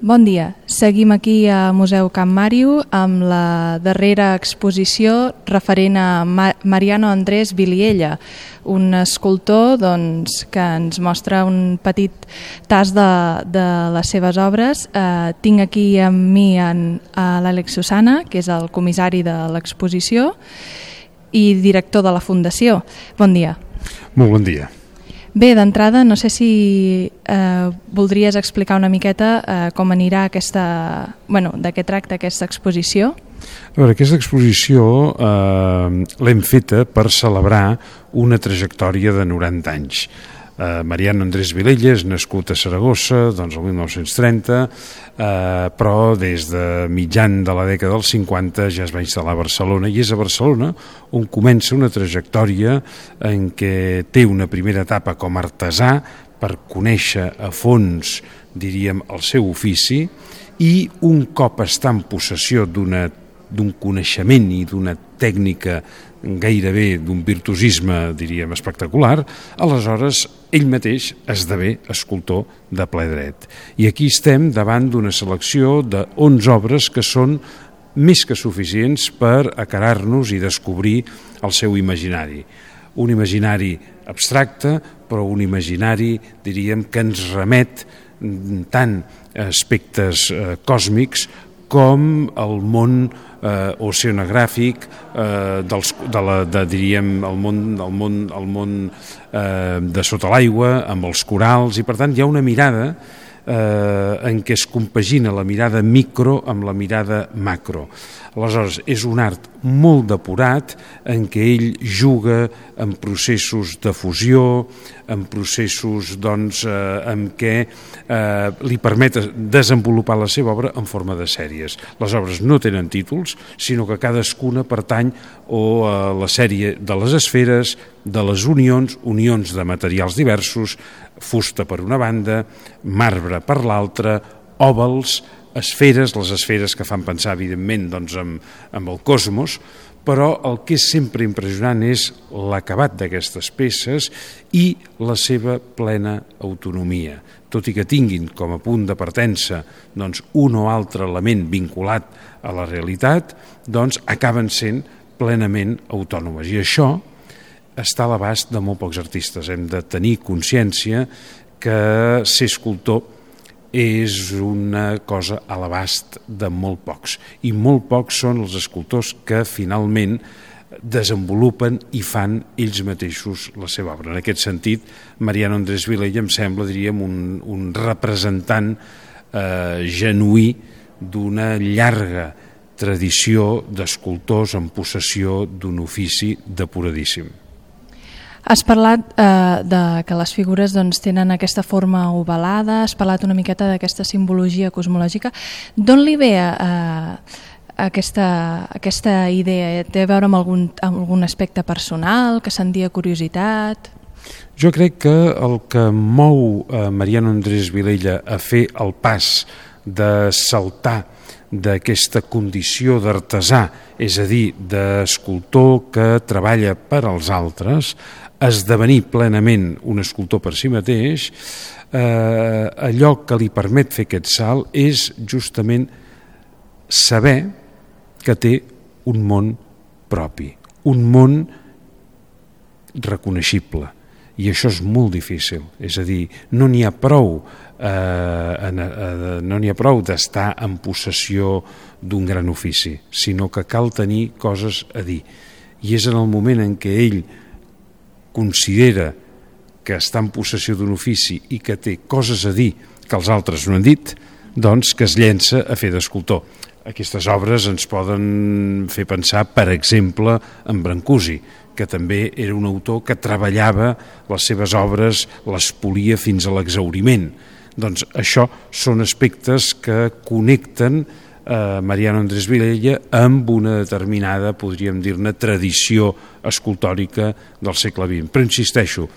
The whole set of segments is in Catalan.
Bon dia. Seguim aquí a Museu Camp Màrio amb la darrera exposició referent a Mariano Andrés Viliella, un escultor doncs, que ens mostra un petit tas de, de les seves obres. Eh, tinc aquí amb mi en, a l'Àlex Susana, que és el comissari de l'exposició i director de la Fundació. Bon dia. Molt bon dia. Bé, d'entrada, no sé si eh, voldries explicar una miqueta eh, com anirà aquesta... Bueno, de què tracta aquesta exposició? A veure, aquesta exposició eh, l'hem feta per celebrar una trajectòria de 90 anys eh, Mariano Andrés Vilella és nascut a Saragossa doncs el 1930 eh, però des de mitjan de la dècada dels 50 ja es va instal·lar a Barcelona i és a Barcelona on comença una trajectòria en què té una primera etapa com a artesà per conèixer a fons diríem el seu ofici i un cop està en possessió d'un coneixement i d'una tècnica gairebé d'un virtuosisme, diríem, espectacular, aleshores ell mateix esdevé escultor de ple dret. I aquí estem davant d'una selecció de 11 obres que són més que suficients per acarar-nos i descobrir el seu imaginari. Un imaginari abstracte, però un imaginari, diríem, que ens remet tant a aspectes eh, còsmics com el món eh, oceanogràfic eh, dels, de, la, de, diríem, el món, el món, el món eh, de sota l'aigua, amb els corals, i per tant hi ha una mirada eh, en què es compagina la mirada micro amb la mirada macro. Aleshores, és un art molt depurat en què ell juga en processos de fusió, en processos doncs, eh, en què eh, li permet desenvolupar la seva obra en forma de sèries. Les obres no tenen títols, sinó que cadascuna pertany o a la sèrie de les esferes, de les unions, unions de materials diversos, fusta per una banda, marbre per l'altra, òvals, esferes, les esferes que fan pensar, evidentment, doncs, amb, amb el cosmos, però el que és sempre impressionant és l'acabat d'aquestes peces i la seva plena autonomia. Tot i que tinguin com a punt de partença doncs, un o altre element vinculat a la realitat, doncs acaben sent plenament autònomes. I això està a l'abast de molt pocs artistes. Hem de tenir consciència que ser escultor és una cosa a l'abast de molt pocs i molt pocs són els escultors que finalment desenvolupen i fan ells mateixos la seva obra. En aquest sentit, Mariano Andrés Vilella em sembla, diríem, un, un representant eh, genuí d'una llarga tradició d'escultors en possessió d'un ofici depuradíssim. Has parlat eh, de que les figures doncs, tenen aquesta forma ovalada, has parlat una miqueta d'aquesta simbologia cosmològica. D'on li ve eh, aquesta, aquesta idea? Té a veure amb algun, amb algun aspecte personal, que sentia curiositat? Jo crec que el que mou eh, Mariano Andrés Vilella a fer el pas de saltar d'aquesta condició d'artesà, és a dir, d'escultor que treballa per als altres, esdevenir plenament un escultor per si mateix, eh, allò que li permet fer aquest salt és justament saber que té un món propi, un món reconeixible. I això és molt difícil, és a dir, no n'hi ha prou eh, en, eh, no n'hi ha prou d'estar en possessió d'un gran ofici, sinó que cal tenir coses a dir. I és en el moment en què ell considera que està en possessió d'un ofici i que té coses a dir que els altres no han dit, doncs que es llença a fer d'escultor. Aquestes obres ens poden fer pensar, per exemple, en Brancusi, que també era un autor que treballava les seves obres, les polia fins a l'exauriment. Doncs això són aspectes que connecten eh, Mariano Andrés Vilella amb una determinada, podríem dir-ne, tradició escultòrica del segle XX. Però insisteixo,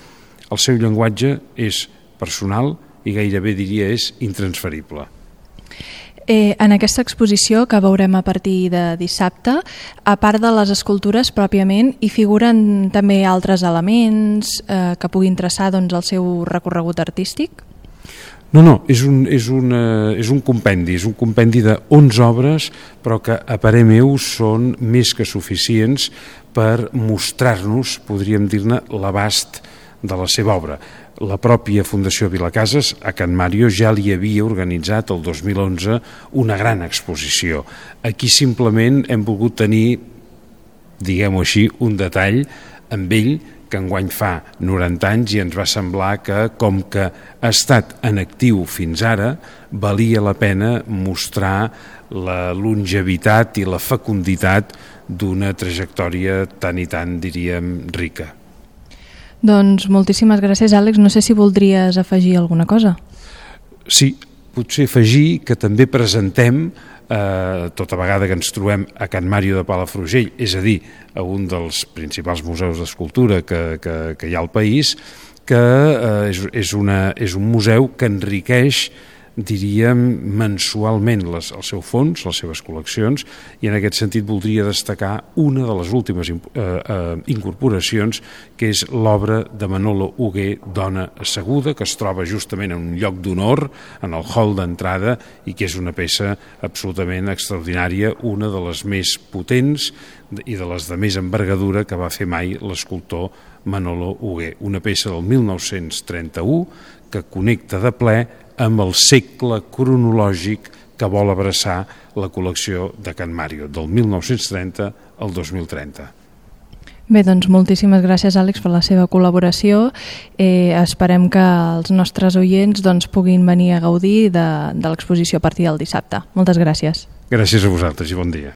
el seu llenguatge és personal i gairebé diria és intransferible. Eh, en aquesta exposició que veurem a partir de dissabte, a part de les escultures pròpiament, hi figuren també altres elements eh, que puguin traçar doncs, el seu recorregut artístic? No, no, és un, és, una, és un compendi, és un compendi de 11 obres, però que a parer meu són més que suficients per mostrar-nos, podríem dir-ne, l'abast de la seva obra. La pròpia Fundació Vilacases a Can Mario ja li havia organitzat el 2011 una gran exposició. Aquí simplement hem volgut tenir, diguem-ho així, un detall amb ell que enguany fa 90 anys i ens va semblar que, com que ha estat en actiu fins ara, valia la pena mostrar la longevitat i la fecunditat d'una trajectòria tan i tan, diríem, rica. Doncs moltíssimes gràcies, Àlex. No sé si voldries afegir alguna cosa. Sí, potser afegir que també presentem eh, tota vegada que ens trobem a Can Màrio de Palafrugell, és a dir, a un dels principals museus d'escultura que, que, que hi ha al país, que eh, és, és, una, és un museu que enriqueix diríem, mensualment les, el seu fons, les seves col·leccions, i en aquest sentit voldria destacar una de les últimes eh, eh, incorporacions, que és l'obra de Manolo Hugué, Dona asseguda, que es troba justament en un lloc d'honor, en el hall d'entrada, i que és una peça absolutament extraordinària, una de les més potents i de les de més envergadura que va fer mai l'escultor Manolo Hugué. Una peça del 1931 que connecta de ple amb el segle cronològic que vol abraçar la col·lecció de Can Mario, del 1930 al 2030. Bé, doncs moltíssimes gràcies, Àlex, per la seva col·laboració. Eh, esperem que els nostres oients doncs, puguin venir a gaudir de, de l'exposició a partir del dissabte. Moltes gràcies. Gràcies a vosaltres i bon dia.